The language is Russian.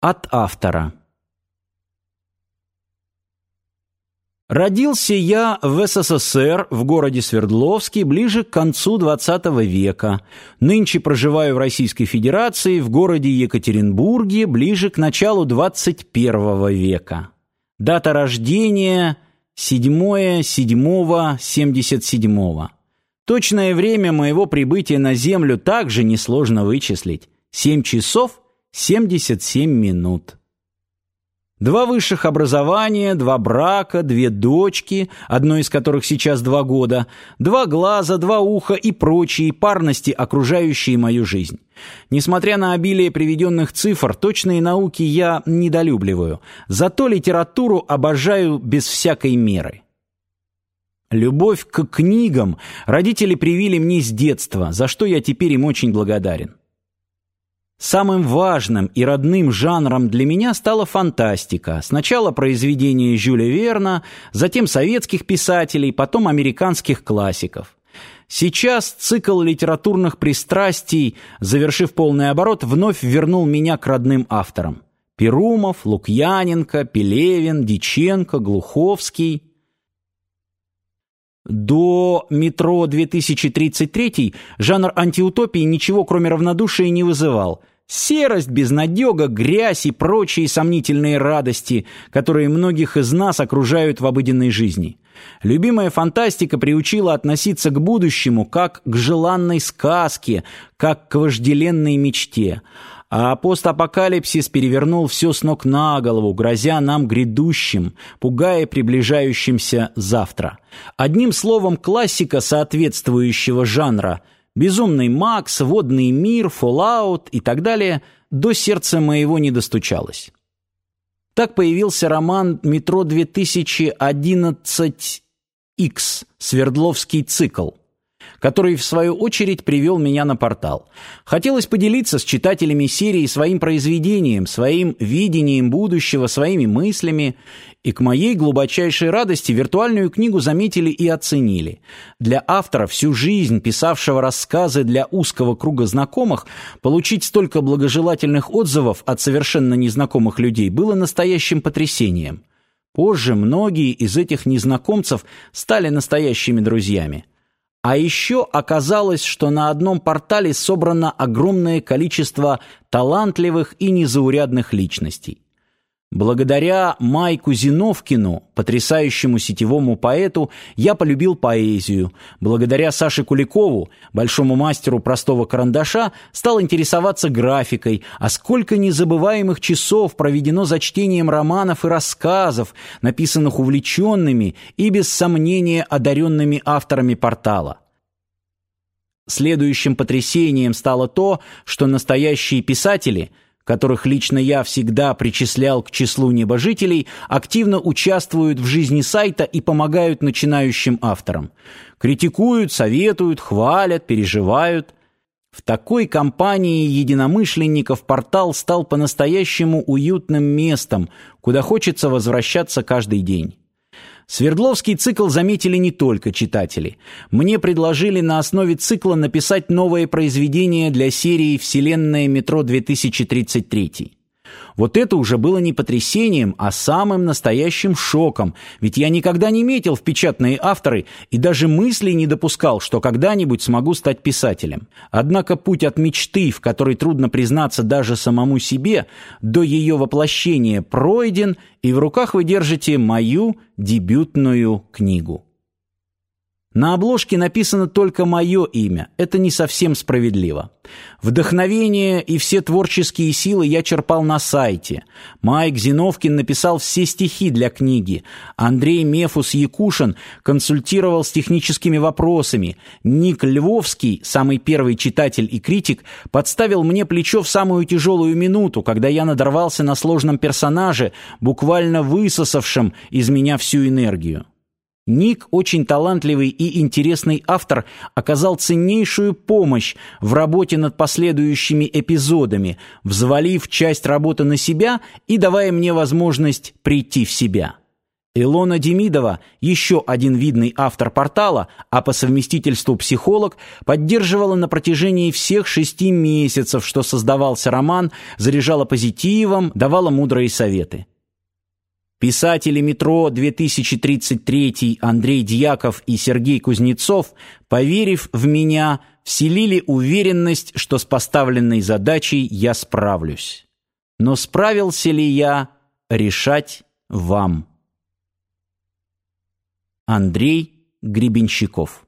От автора. Родился я в СССР, в городе Свердловске, ближе к концу XX века. Нынче проживаю в Российской Федерации, в городе Екатеринбурге, ближе к началу XXI века. Дата рождения 7.7.77. Точное время моего прибытия на Землю также несложно вычислить. 7 часов 77 минут. Два высших образования, два брака, две дочки, одной из которых сейчас два года, два глаза, два уха и прочие парности, окружающие мою жизнь. Несмотря на обилие приведенных цифр, точные науки я недолюбливаю, зато литературу обожаю без всякой меры. Любовь к книгам родители привили мне с детства, за что я теперь им очень благодарен. Самым важным и родным жанром для меня стала фантастика. Сначала произведения Жюля Верна, затем советских писателей, потом американских классиков. Сейчас цикл литературных пристрастий, завершив полный оборот, вновь вернул меня к родным авторам. Перумов, Лукьяненко, Пелевин, Диченко, Глуховский. До «Метро 2033» жанр антиутопии ничего кроме равнодушия не вызывал. Серость, безнадега, грязь и прочие сомнительные радости, которые многих из нас окружают в обыденной жизни. Любимая фантастика приучила относиться к будущему как к желанной сказке, как к вожделенной мечте. А постапокалипсис перевернул все с ног на голову, грозя нам грядущим, пугая приближающимся завтра. Одним словом, классика соответствующего жанра – Безумный Макс, Водный мир, Fallout и так далее до сердца моего не достучалось. Так появился роман «Метро 2011X. Свердловский цикл», который, в свою очередь, привел меня на портал. Хотелось поделиться с читателями серии своим произведением, своим видением будущего, своими мыслями, и к моей глубочайшей радости виртуальную книгу заметили и оценили. Для автора, всю жизнь писавшего рассказы для узкого круга знакомых, получить столько благожелательных отзывов от совершенно незнакомых людей было настоящим потрясением. Позже многие из этих незнакомцев стали настоящими друзьями. А еще оказалось, что на одном портале собрано огромное количество талантливых и незаурядных личностей. Благодаря Майку Зиновкину, потрясающему сетевому поэту, я полюбил поэзию. Благодаря Саше Куликову, большому мастеру простого карандаша, стал интересоваться графикой, а сколько незабываемых часов проведено за чтением романов и рассказов, написанных увлеченными и, без сомнения, одаренными авторами портала. Следующим потрясением стало то, что настоящие писатели – которых лично я всегда причислял к числу небожителей, активно участвуют в жизни сайта и помогают начинающим авторам. Критикуют, советуют, хвалят, переживают. В такой компании единомышленников портал стал по-настоящему уютным местом, куда хочется возвращаться каждый день. Свердловский цикл заметили не только читатели. Мне предложили на основе цикла написать новое произведение для серии «Вселенная метро 2033». Вот это уже было не потрясением, а самым настоящим шоком, ведь я никогда не метил в печатные авторы и даже мыслей не допускал, что когда-нибудь смогу стать писателем. Однако путь от мечты, в которой трудно признаться даже самому себе, до ее воплощения пройден, и в руках вы держите мою дебютную книгу. На обложке написано только мое имя. Это не совсем справедливо. Вдохновение и все творческие силы я черпал на сайте. Майк Зиновкин написал все стихи для книги. Андрей Мефус Якушин консультировал с техническими вопросами. Ник Львовский, самый первый читатель и критик, подставил мне плечо в самую тяжелую минуту, когда я надорвался на сложном персонаже, буквально высосавшем из меня всю энергию. Ник, очень талантливый и интересный автор, оказал ценнейшую помощь в работе над последующими эпизодами, взвалив часть работы на себя и давая мне возможность прийти в себя. Илона Демидова, еще один видный автор портала, а по совместительству психолог, поддерживала на протяжении всех шести месяцев, что создавался роман, заряжала позитивом, давала мудрые советы. Писатели «Метро 2033» Андрей Дьяков и Сергей Кузнецов, поверив в меня, вселили уверенность, что с поставленной задачей я справлюсь. Но справился ли я, решать вам. Андрей Гребенщиков